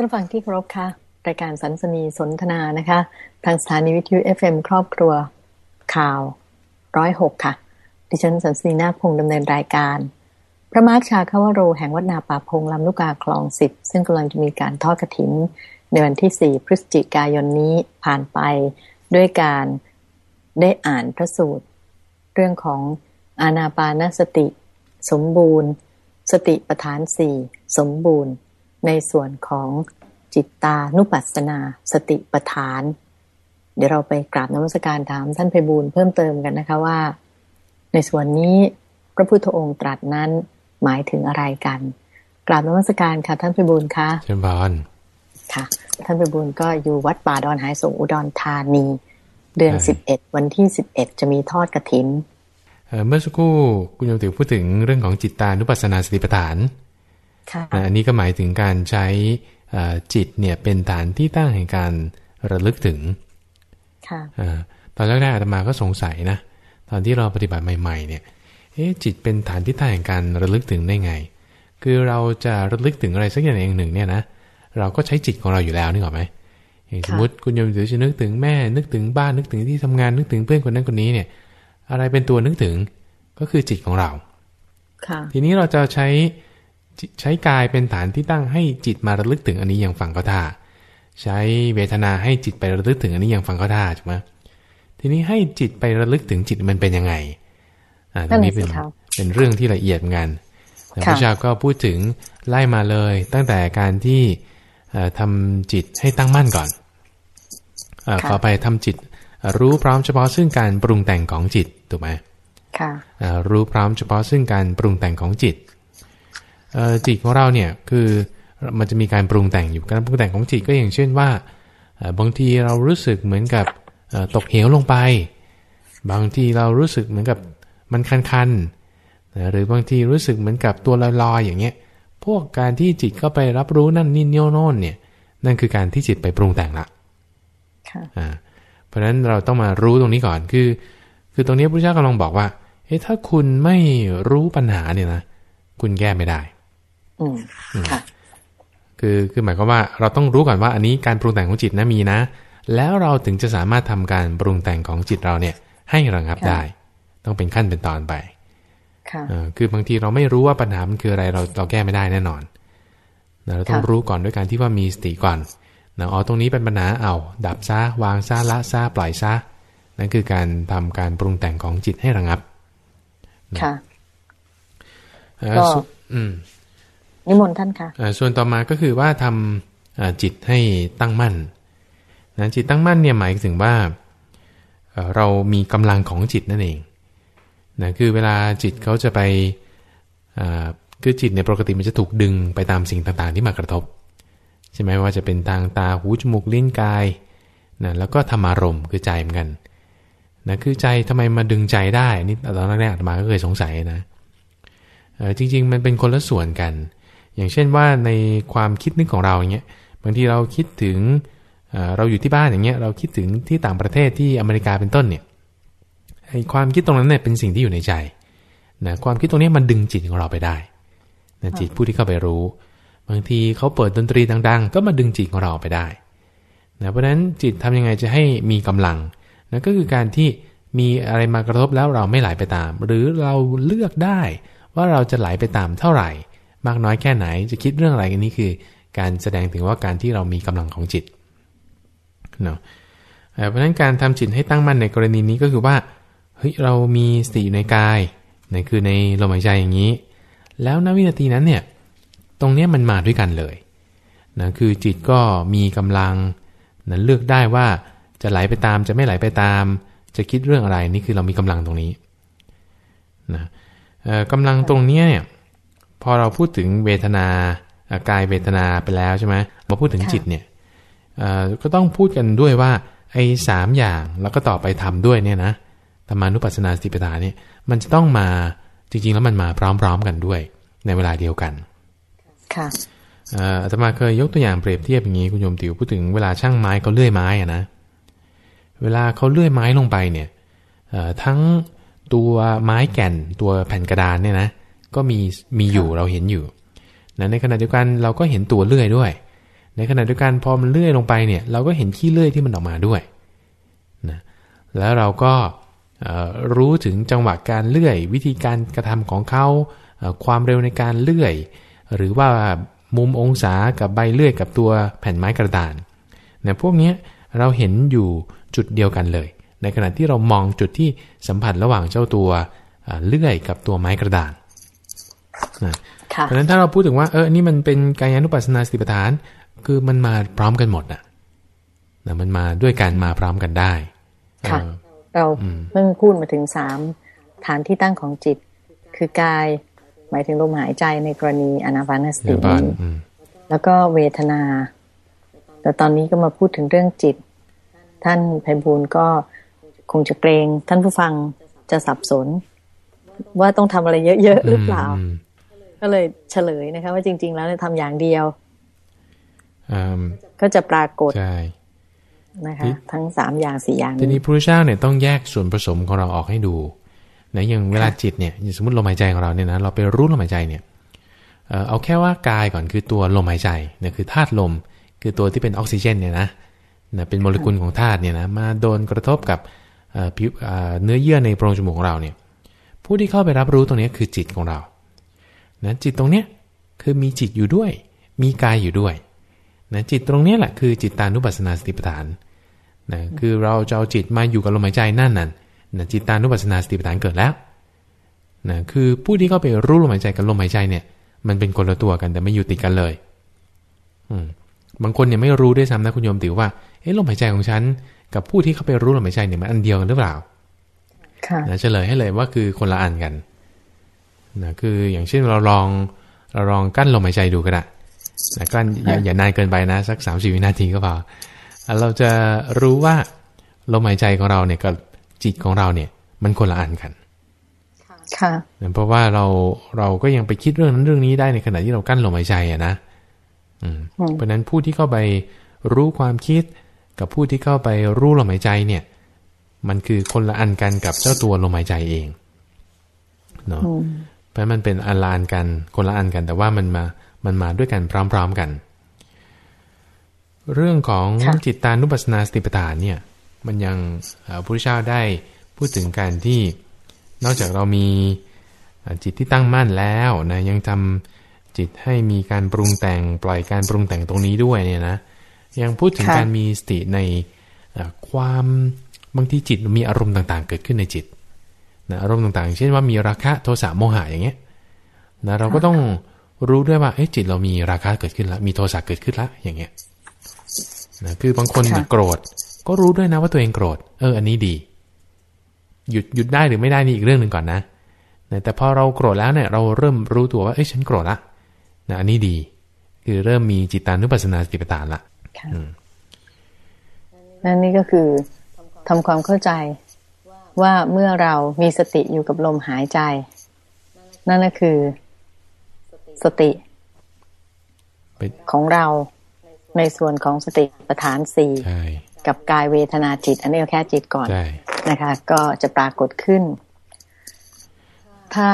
ท่านฟังที่เคารพค่ะรายการสันสนีสนทนานะคะ ทางสถานีวิทยุ FM ครอบครัวข่าวร้อยหกค่ะ ดิฉันสันสนีนาคพงดำเนินรายการ พระมาร์คชาคาวโร แห่งวัดนาป่าพงลำลูกกาคลองสิบซึ่งกำลังจะมีการทอดกระถิน ในวันที่ 4 พฤศจิกายนนี้ผ่านไปด้วยการได้อ่านพระสูตร เรื่องของอานาปานสติ สมบูรณ์ สติปทานสี่สมบูรณ์ ในส่วนของจิตตานุปัสสนาสติปทาน เดี๋ยวเราไปกราบนมัสการถามท่านไพบูลเพิ่มเติมกันนะคะว่า ในส่วนนี้พระพุทธองค์ตรัสนั้นหมายถึงอะไรกัน กราบนมัสการค่ะท่านไพบูลค่ะเชิญบานค่ะ ท่านไพบูลก็อยู่วัดป่าดอนหายสงอุดรธานี เดือนสิบเอ็ดวันที่สิบเอ็ดจะมีทอดกระถินเมื่อสักครู่คุณโยมติวพูดถึงเรื่องของจิตตานุปัสสนาสติปัฏฐาน อันนี้ก็หมายถึงการใช้จิตเนี่ยเป็นฐานที่ตั้งแห่งการระลึกถึงตอนแรกๆอาตมาก็สงสัยนะ ตอนที่เราปฏิบัติใหม่ ๆ เนี่ยเอ๊จิตเป็นฐานที่ตั้งแห่งการระลึกถึงได้ไง คือเราจะระลึกถึงอะไรสักอย่างหนึ่งเนี่ยนะเราก็ใช้จิตของเราอยู่แล้วนึกออกไหมสมมติคุณโยมถือจะนึกถึงแม่ นึกถึงบ้านนึกถึงที่ทำงานนึกถึงเพื่อนคนนั้นคนนี้เนี่ย อะไรเป็นตัวนึกถึงก็คือจิตของเราทีนี้เราจะใช้ ใช้กายเป็นฐานที่ตั้งให้จิตมาระลึกถึงอันนี้อย่างฟังก็ท่าใช้เวทนาให้จิตไประลึกถึงอันนี้อย่างฟังก็ท่าใช่ไหมทีนี้ให้จิตไประลึกถึงจิตมันเป็นยังไงอ่าตรงนี้เป็นเป็นเรื่องที่ละเอียดงานพระเจ้าก็พูดถึงไล่มาเลย ตั้งแต่การที่ทำจิตให้ตั้งมั่นก่อนอขอไปทำจิต รู้พร้อมเฉพาะซึ่งการปรุงแต่งของจิตถูกไหมค่ะรู้พร้อมเฉพาะซึ่งการปรุงแต่งของจิต จิตของเราเนี่ยคือมันจะมีการปรุงแต่งอยู่การปรุงแต่งของจิตก็อย่างเช่นว่าบางทีเรารู้สึกเหมือนกับตกเหวลงไป บางทีเรารู้สึกเหมือนกับมันคันๆหรือบางทีรู้สึกเหมือนกับตัวลอยๆอย่างเงี้ยพวกการที่จิตก็ไปรับรู้นั่นนี่โน่นเนี่ยนั่นคือการที่จิตไปปรุงแต่งละค่ะเพราะฉะนั้นเราต้องมารู้ตรงนี้ก่อนคือ คือตรงนี้พระเจ้ากำลังบอกว่าเฮ้ถ้าคุณไม่รู้ปัญหาเนี่ยนะคุณแก้ไม่ได้ อืมค่ะคือคือหมายความว่าเราต้องรู้ก่อนว่าอันนี้การปรุงแต่งของจิตนะมีนะ แล้วเราถึงจะสามารถทำการปรุงแต่งของจิตเราเนี่ย ให้ระงับได้ ต้องเป็นขั้นเป็นตอนไปค่ะคือบางทีเราไม่รู้ว่าปัญหามันคืออะไรเราเราแก้ไม่ได้แน่นอนเราต้องรู้ก่อนด้วยการที่ว่ามีสติก่อนนะอ๋อตรงนี้เป็นปัญหาเอาดับซะวางซะละซะปล่อยซะนั่นคือการทำการปรุงแต่งของจิตให้ระงับค่ะก็ นิมนต์ท่านค่ะส่วนต่อมาก็คือว่าทำจิตให้ตั้งมั่นนะจิตตั้งมั่นเนี่ยหมายถึงว่าเรามีกำลังของจิตนั่นเองนะคือเวลาจิตเขาจะไปคือจิตในปกติมันจะถูกดึงไปตามสิ่งต่างๆ ที่มากระทบ ใช่ไหมว่าจะเป็นทางตาหูจมูกลิ้นกายนะแล้วก็ธรรมารมณ์คือใจเหมือนกันนะคือใจทำไมมาดึงใจได้นี่ตอนแรกๆมาก็เคยสงสัยนะจริง ๆ มันเป็นคนละส่วนกัน อย่างเช่นว่าในความคิดนึกของเราอย่างเงี้ยบางทีเราคิดถึงเราอยู่ที่บ้านอย่างเงี้ยเราคิดถึงที่ต่างประเทศที่อเมริกาเป็นต้นเนี่ยไอ้ความคิดตรงนั้นเนี่ยเป็นสิ่งที่อยู่ในใจนะความคิดตรงนี้มันดึงจิตของเราไปได้นะจิตผู้ที่เข้าไปรู้ บางทีเขาเปิดดนตรีดัง ๆ ก็มาดึงจิตของเราไปได้นะเพราะฉะนั้นจิตทำยังไงจะให้มีกำลังนะก็คือการที่มีอะไรมากระทบแล้วเราไม่ไหลไปตาม หรือเราเลือกได้ว่าเราจะไหลไปตามเท่าไหร่ มากน้อยแค่ไหน จะคิดเรื่องอะไรกันนี้คือ การแสดงถึงว่าการที่เรามีกำลังของจิตเนาะเพราะฉะนั้นการทำจิตให้ตั้งมั่นในกรณีนี้ก็คือว่าเฮ้ยเรามีสติในกายในคือในลมหายใจอย่างนี้ แล้วณวินาทีนั้นเนี่ยตรงนี้มันมาด้วยกันเลยนะคือจิตก็มีกำลังนั้นเลือกได้ว่าจะไหลไปตามจะไม่ไหลไปตาม จะคิดเรื่องอะไรนี่คือเรามีกำลังตรงนี้นะกำลังตรงนี้เนี่ย พอเราพูดถึงเวทนากายเวทนาไปแล้วใช่ไหมมาพูดถึงจิตเนี่ยก็ต้องพูดกันด้วยว่าไอ้สามอย่างแล้วก็ต่อไปทำด้วยเนี่ยนะธรรมานุปัสสนาสติปัฏฐานเนี่ยมันจะต้องมาจริงๆ แล้วมันมาพร้อมๆกันด้วยในเวลาเดียวกัน ค่ะอาตมาเคยยกตัวอย่างเปรียบเทียบอย่างนี้คุณโยมติวพูดถึงเวลาช่างไม้เขาเลื่อยไม้อะนะ เวลาเขาเลื่อยไม้ลงไปเนี่ยทั้งตัวไม้แก่นตัวแผ่นกระดานเนี่ยนะ ก็มีมีอยู่เราเห็นอยู่นะในขณะเดียวกันเราก็เห็นตัวเลื่อยด้วย ในขณะเดียวกันพอมันเลื่อยลงไปเนี่ย เราก็เห็นขี้เลื่อยที่มันออกมาด้วยนะแล้วเราก็รู้ถึงจังหวะการเลื่อย วิธีการกระทำของเขาความเร็วในการเลื่อย หรือว่ามุมองศากับใบเลื่อยกับตัวแผ่นไม้กระดานเนี่ยพวกนี้เราเห็นอยู่จุดเดียวกันเลย ในขณะที่เรามองจุดที่สัมผัสระหว่างเจ้าตัวเลื่อยกับตัวไม้กระดาน เพราะฉะนั้นถ้าเราพูดถึงว่าเออนี่มันเป็นกายานุปัสสนาสติปัฏฐาน คือมันมาพร้อมกันหมดนะนะมันมาด้วยกันมาพร้อมกันได้ค่ะเราเพิ่งพูดมาถึงสามฐานที่ตั้งของจิต คือกาย หมายถึงลมหายใจในกรณีอนาปานสติแล้วก็เวทนา แต่ตอนนี้ก็มาพูดถึงเรื่องจิต ท่านไพบูลก็คงจะเกรง ท่านผู้ฟังจะสับสน ว่าต้องทำอะไรเยอะ ๆ หรือเปล่า ก็เลยเฉลยนะคะ ว่าจริง ๆ แล้วทำอย่างเดียวก็จะปรากฏนะคะทั้งสามอย่างสี่อย่างทีนี้พระพุทธเจ้าเนี่ยต้องแยกส่วนผสมของเราออกให้ดูนะอย่างเวลาจิตเนี่ยสมมติลมหายใจของเราเนี่ยนะเราไปรู้ลมหายใจเนี่ยเอาแค่ว่ากายก่อนคือตัวลมหายใจเนี่ยคือธาตุลม คือตัวที่เป็นออกซิเจนเนี่ยนะนะเป็นโมเลกุลของธาตุเนี่ยนะมาโดนกระทบกับผิวเนื้อเยื่อในโพรงจมูกของเราเนี่ยผู้ที่เข้าไปรับรู้ตรงนี้คือจิตของเรา นะจิตตรงเนี้ยคือมีจิตอยู่ด้วย มีกายอยู่ด้วยนะจิตตรงนี้แหละคือจิตตานุปัสสนาสติปัฏฐานนะคือเราจะเอาจิตมาอยู่กับลมหายใจนั่นนั่นนะจิตตานุปัสสนาสติปัฏฐานเกิดแล้วนะคือผู้ที่เข้าไปรู้ลมหายใจกับลมหายใจเนี่ย มันเป็นคนละตัวกันแต่ไม่อยู่ติดกันเลย อืมบางคนเนี่ยไม่รู้ด้วยซ้ำนะคุณโยมติว่าเอ๊ะลมหายใจของฉัน กับผู้ที่เข้าไปรู้ลมหายใจเนี่ยมันอันเดียวกันหรือเปล่าค่ะนะเฉลยให้เลยว่าคือคนละอันกัน นะคืออย่างเช่นเราลองเราลองกั้นลมหายใจดูก็ได้นะกั้นอย่าอย่านานเกินไปนะ สักสามสี่วินาทีก็พอเราจะรู้ว่าลมหายใจของเราเนี่ยกับจิตของเราเนี่ย มันคนละอันกัน ค่ะเพราะว่าเราเราก็ยังไปคิดเรื่องนั้นเรื่องนี้ได้ในขณะที่เรากั้นลมหายใจอะนะอืมเพราะนั้นผู้ที่เข้าไปรู้ความคิดกับผู้ที่เข้าไปรู้ลมหายใจเนี่ย มันคือคนละอันกันกับเจ้าตัวลมหายใจเองเนาะ เพราะมันเป็นอันละอันกันคนละอันกัน แต่ว่ามันมามันมาด้วยกันพร้อม ๆกัน เรื่องของจิตตานุปัสสนาสติปัฏฐานเนี่ยมันยังพระพุทธเจ้าได้พูดถึงการที่นอกจากเรามีจิตที่ตั้งมั่นแล้วนะยังทำจิตให้มีการปรุงแต่งปล่อยการปรุงแต่งตรงนี้ด้วยเนี่ยนะยังพูดถึงการมีสติในความบางทีจิตมีอารมณ์ต่างๆ เกิดขึ้นในจิต นะอารมณ์ต่างๆ เช่นว่ามีราคะโทสะโมหะอย่างเงี้ยนะเราก็ต้องรู้ด้วยว่าเอ้จิตเรามีราคะเกิดขึ้นแล้วมีโทสะเกิดขึ้นแล้วอย่างเงี้ยนะคือบางคนโกรธ ก็รู้ด้วยนะว่าตัวเองโกรธ เออ อันนี้ดี หยุดหยุดได้หรือไม่ได้นี่อีกเรื่องหนึ่งก่อนนะแต่พอเราโกรธแล้วเนี่ยเราเริ่มรู้ตัวว่าเอ้ยฉันโกรธละนะอันนี้ดี คือเริ่มมีจิตตานุปัสสนาสติปัฏฐานละนั่นนี่ก็คือทำความเข้าใจ ว่าเมื่อเรามีสติอยู่กับลมหายใจ นั่นก็คือ สติของเราในส่วนของสติปัฏฐานสี่กับกายเวทนาจิต อันนี้แค่จิตก่อนนะคะ ก็จะปรากฏขึ้น ถ้า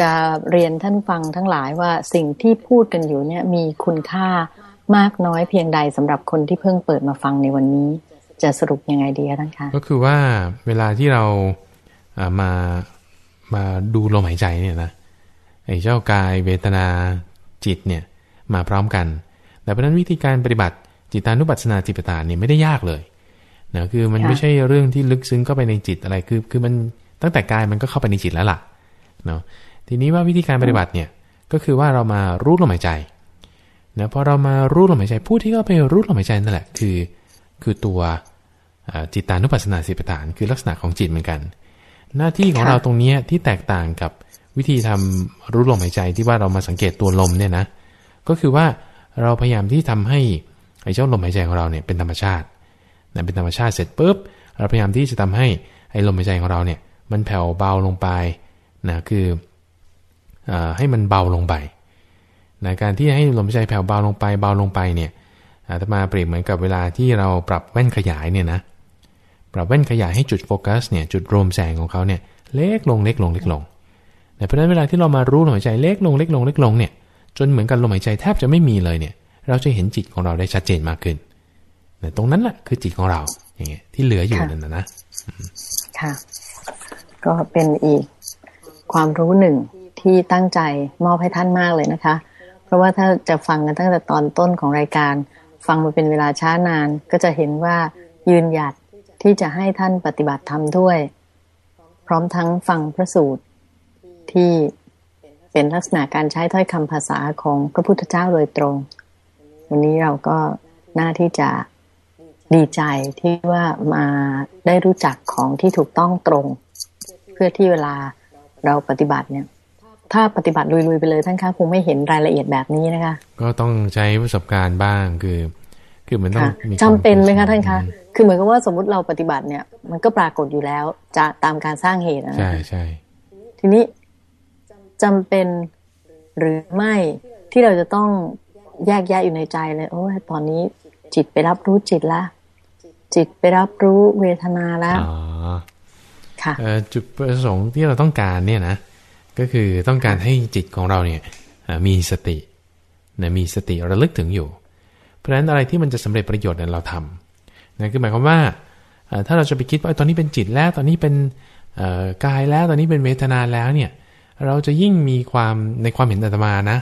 จะเรียนท่านฟังทั้งหลายว่าสิ่งที่พูดกันอยู่เนี่ย มีคุณค่ามากน้อยเพียงใดสำหรับคนที่เพิ่งเปิดมาฟังในวันนี้ จะสรุปยังไงดีคะท่านคะก็คือว่าเวลาที่เรามามาดูลมหายใจเนี่ยนะไอ้เจ้ากายเวทนาจิตเนี่ยมาพร้อมกัน แต่เพราะนั้นวิธีการปฏิบัติจิตานุปัสสนาจิตตาเนี่ยไม่ได้ยากเลยนะคือมันไม่ใช่เรื่องที่ลึกซึ้งเข้าไปในจิตอะไรคือ คือมันตั้งแต่กายมันก็เข้าไปในจิตแล้วล่ะเนาะทีนี้ว่าวิธีการปฏิบัติเนี่ยก็คือว่าเรามารู้ลมหายใจนะพอเรามารู้ลมหายใจผู้ที่เข้าไปรู้ลมหายใจนั่นแหละ คือ คือตัวจิตตานุปัสสนาสิปฐานคือลักษณะของจิตเหมือนกัน หน้าที่ของเราตรงนี้ที่แตกต่างกับวิธีทำรู้ลมหายใจที่ว่าเรามาสังเกตตัวลมเนี่ยนะ ก็คือว่าเราพยายามที่ทำให้ไอ้เจ้าลมหายใจของเราเนี่ยเป็นธรรมชาตินะเป็นธรรมชาติเสร็จปุ๊บเราพยายามที่จะทำให้ไอ้ลมหายใจของเราเนี่ย มันแผ่วเบาลงไปนะคืออให้มันเบาลงไปนะการที่ให้ลมหายใจแผ่วเบาลงไปเบาลงไปเนี่ย อาตมาเปรียบเหมือนกับเวลาที่เราปรับแว่นขยายเนี่ยนะปรับแว่นขยายให้จุดโฟกัสเนี่ยจุดรวมแสงของเขาเนี่ยเล็กลงเล็กลงเล็กลงเพราะฉะนั้นเวลาที่เรามารู้ลมหายใจเล็กลงเล็กลงเล็กลงเนี่ยจนเหมือนกันลมหายใจแทบจะไม่มีเลยเนี่ย เราจะเห็นจิตของเราได้ชัดเจนมากขึ้นตรงนั้นแหละคือจิตของเราอย่างเงี้ยที่เหลืออยู่นั่นนะนะค่ะ ก็เป็นอีกความรู้หนึ่งที่ตั้งใจมอบให้ท่านมากเลยนะคะ เพราะว่าถ้าจะฟังกันตั้งแต่ตอนต้นของรายการ ฟังมาเป็นเวลาช้านานก็จะเห็นว่ายืนหยัดที่จะให้ท่านปฏิบัติธรรมด้วย พร้อมทั้งฟังพระสูตรที่เป็นลักษณะการใช้ถ้อยคำภาษาของพระพุทธเจ้าโดยตรง วันนี้เราก็น่าที่จะดีใจที่ว่ามาได้รู้จักของที่ถูกต้องตรง เพื่อที่เวลาเราปฏิบัติเนี่ย ถ้าปฏิบัติลุยๆไปเลยท่านคะคงไม่เห็นรายละเอียดแบบนี้นะคะ ก็ต้องใช้ประสบการณ์บ้างคือ คือมันต้องมีจำเป็นไหมคะท่านคะ คือเหมือนกับว่าสมมติเราปฏิบัติเนี่ย มันก็ปรากฏอยู่แล้วจะตามการสร้างเหตุนะใช่ใช่ทีนี้จำเป็นหรือไม่ที่เราจะต้องแยกแยะอยู่ในใจเลยโอ้ยตอนนี้จิตไปรับรู้จิตละ จิตไปรับรู้เวทนาแล้วค่ะจุดประสงค์ที่เราต้องการเนี่ยนะ ก็คือต้องการให้จิตของเราเนี่ยมีสตินะมีสติระลึกถึงอยู่ เพราะฉะนั้นอะไรที่มันจะสำเร็จประโยชน์เนี่ยเราทำนะคือหมายความว่าถ้าเราจะไปคิดว่าตอนนี้เป็นจิตแล้วตอนนี้เป็นกายแล้วตอนนี้เป็นเวทนาแล้วเนี่ยเราจะยิ่งมีความในความเห็นอาตมานะ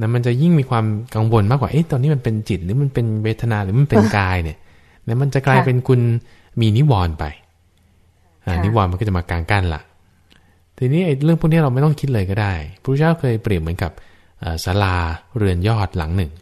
นะมันจะยิ่งมีความกังวลมากกว่าเอ๊ะตอนนี้มันเป็นจิตหรือมันเป็นเวทนาหรือมันเป็นกายเนี่ยนะมันจะกลายเป็นคุณมีนิวรณ์ไปนิวรณ์มันก็จะมากางกั้นละ ทีนี้ไอ้เรื่องพวกนี้เราไม่ต้องคิดเลยก็ได้พระเจ้าเคยเปรียบเหมือนกับศาลาเรือนยอดหลังหนึ่ง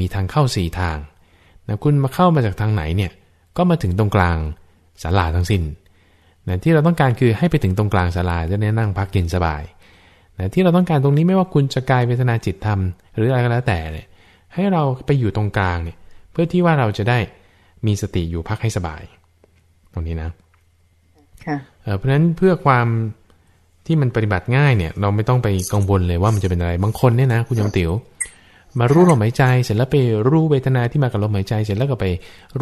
มีทางเข้าสี่ทางนะคุณมาเข้ามาจากทางไหนเนี่ย ก็มาถึงตรงกลางศาลาทั้งสิน้นที่เราต้องการคือให้ไปถึงตรงกลางศาลาจะได้นั่งพักเย็นสบายนะที่เราต้องการตรงนี้ไม่ว่าคุณจะกายเวทนาจิตธรรม หรืออะไรก็แล้วแต่เนี่ยให้เราไปอยู่ตรงกลางเนี่ยเพื่อที่ว่าเราจะได้มีสติอยู่พักให้สบาย ตรงนี้นะเพราะฉะนั้นเพื่อความ ที่มันปฏิบัติง่ายเนี่ย เราไม่ต้องไปกังวลเลยว่ามันจะเป็นอะไรบางคนเนี่ยนะ คุณยมติ๋วมารู้ลมหายใจ เสร็จแล้วไปรู้เวทนาที่มากับลมหายใจ เสร็จแล้วก็ไป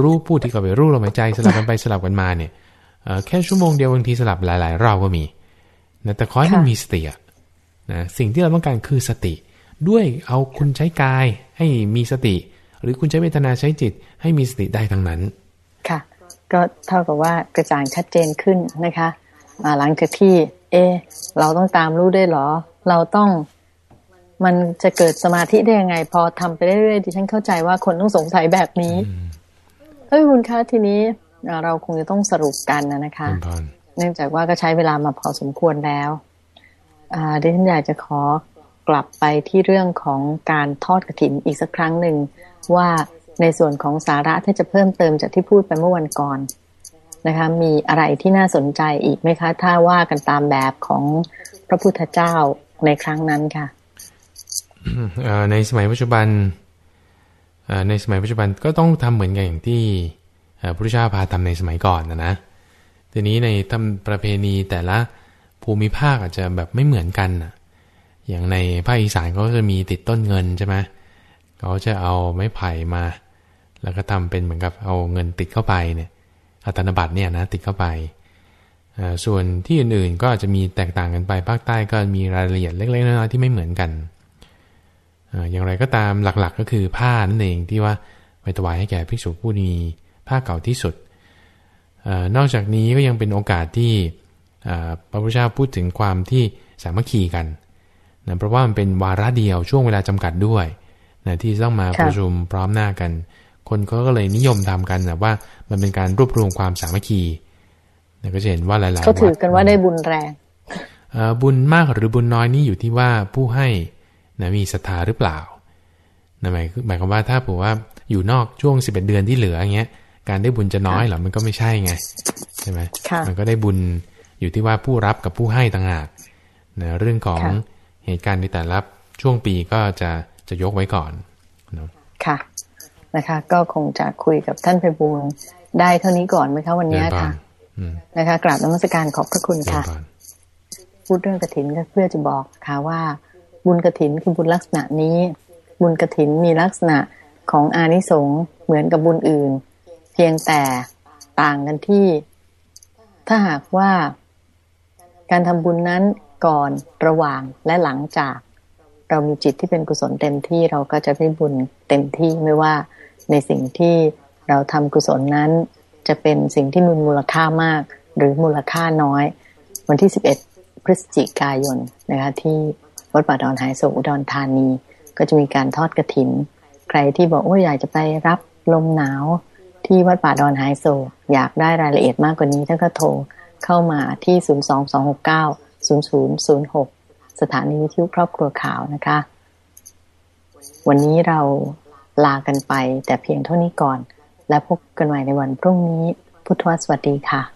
รู้พูดที่ก็ไปรู้ลมหายใจสลับกันไปสลับกันมาเนี่ยแค่ชั่วโมงเดียวบางทีสลับหลายๆรอบก็มีนะแต่ขอให้มันมีสตินะสิ่งที่เราต้องการคือสติ ด้วยเอาคุณใช้กายให้มีสติ หรือคุณใช้เวทนาใช้จิต ให้มีสติได้ทั้งนั้น ค่ะ ก็เท่ากับว่ากระจ่างชัดเจนขึ้นนะคะหลังจากที่ เอ เราต้องตามรู้ได้หรอ เราต้องมันจะเกิดสมาธิได้ยังไง พอทำไปเรื่อยๆดิฉันเข้าใจว่าคนต้องสงสัยแบบนี้เฮ้ยคุณคะทีนี้เราคงจะต้องสรุปกันนะคะ เนื่องจากว่าก็ใช้เวลามาพอสมควรแล้วดิฉันอยากจะขอกลับไปที่เรื่องของการทอดกระถินอีกสักครั้งหนึ่งว่าในส่วนของสาระที่จะเพิ่มเติมจากที่พูดไปเมื่อวันก่อน นะคะ มีอะไรที่น่าสนใจอีกไหมคะ ถ้าว่ากันตามแบบของพระพุทธเจ้าในครั้งนั้นค่ะในสมัยปัจจุบันในสมัยปัจจุบันก็ต้องทำเหมือนกันอย่างที่พระพุทธเจ้าพาทำในสมัยก่อนนะนะทีนี้ในทำประเพณีแต่ละภูมิภาคอาจจะแบบไม่เหมือนกันอย่างในภาคอีสานเขาจะมีติดต้นเงินใช่ไหมเขาจะเอาไม้ไผ่มา แล้วก็ทำเป็นเหมือนกับเอาเงินติดเข้าไปเนี่ย อัตนบัตรเนี่ยนะติดเข้าไป ส่วนที่อื่นๆก็อาจจะมีแตกต่างกันไปภาคใต้ก็มีรายละเอียดเล็กๆน้อยๆที่ไม่เหมือนกัน อย่างไรก็ตามหลักๆก็คือผ้านั่นเองที่ว่าไปถวายให้แก่ภิกษุผู้มีผ้าเก่าที่สุด นอกจากนี้ก็ยังเป็นโอกาสที่พระพุทธเจ้าพูดถึงความที่สามัคคีกันนะเพราะว่ามันเป็นวาระเดียวช่วงเวลาจำกัดด้วยนะที่ต้องมาประชุมพร้อมหน้ากัน คนเขาก็เลยนิยมทำกันนะว่า มันเป็นการรวบรวมความสามัคคีนะก็จะเห็นว่าหลายๆเขาถือกันว่าได้บุญแรงบุญมากหรือบุญน้อยนี่อยู่ที่ว่าผู้ให้นะมีศรัทธาหรือเปล่านะหมายหมายความว่าถ้าผมว่าอยู่นอกช่วงสิบเอ็ดเดือนที่เหลืออย่างเงี้ย การได้บุญจะน้อยหรอมันก็ไม่ใช่ไงใช่ไหมมันก็ได้บุญอยู่ที่ว่าผู้รับกับผู้ให้ต่างหากนะเรื่องของเหตุการณ์ในแต่ละช่วงปีก็จะจะยกไว้ก่อนเนาะค่ะ นะคะ ก็คงจะคุยกับท่านไพบูลได้เท่านี้ก่อนไหมคะวันนี้ค่ะนะคะกราบนมัสการขอบพระคุณค่ะ พูดเรื่องกระถินก็เพื่อจะบอกค่ะว่า บุญกระถินคือบุญลักษณะนี้ บุญกระถินมีลักษณะของอานิสงส์เหมือนกับบุญอื่น เพียงแต่ต่างกันที่ ถ้าหากว่าการทำบุญนั้นก่อนระหว่างและหลังจาก เรามีจิตที่เป็นกุศลเต็มที่เราก็จะได้บุญเต็มที่ไม่ว่า ในสิ่งที่เราทำกุศลนั้น จะเป็นสิ่งที่มีมูลค่ามาก หรือมูลค่าน้อย วันที่ 11 พฤศจิกายนนะคะที่วัดป่าดอนหายโศอุดรธานี ก็จะมีการทอดกระถิน ใครที่บอกว่าอยากจะไปรับลมหนาวที่วัดป่าดอนหายโศอยากได้รายละเอียดมากกว่านี้ท่านก็โทรเข้ามาที่ 022690006 สถานีวิทยุครอบครัวข่าวนะคะ วันนี้เรา ลากันไป แต่เพียงเท่านี้ก่อน และพบกันใหม่ในวันพรุ่งนี้ พุทธวสวัสดีค่ะ